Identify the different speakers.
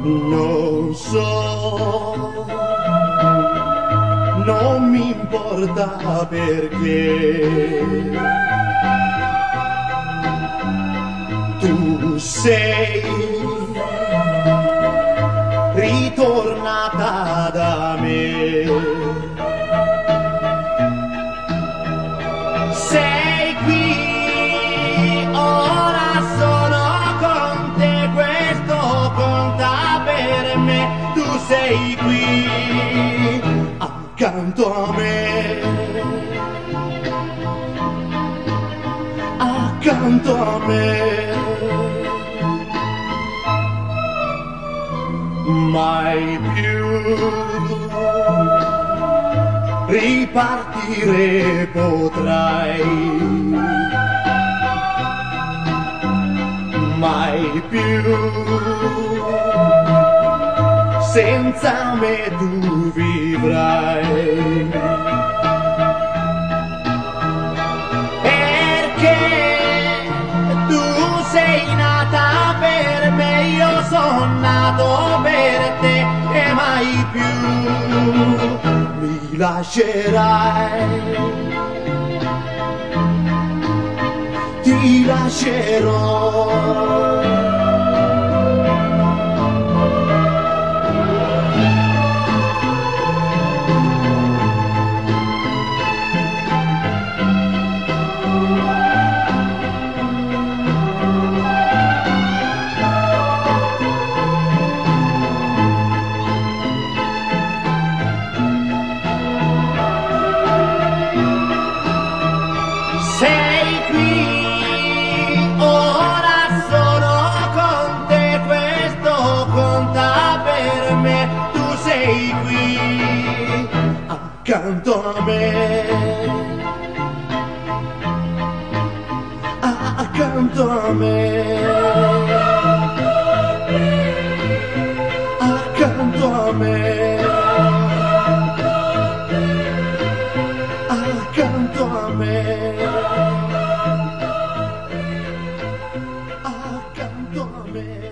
Speaker 1: Non so, non mi importa perché. Tu sei ritornata Tu sei qui, accanto a me. Accanto a me. mai più ripartire potrai mai più senza me tu vivrai. Perché tu sei nata per me io sono nato per te e mai più mi lascerai. Ti lascerò Acantóname. Acantóname. Ah, ah, ah, Acantóname. Acantóname.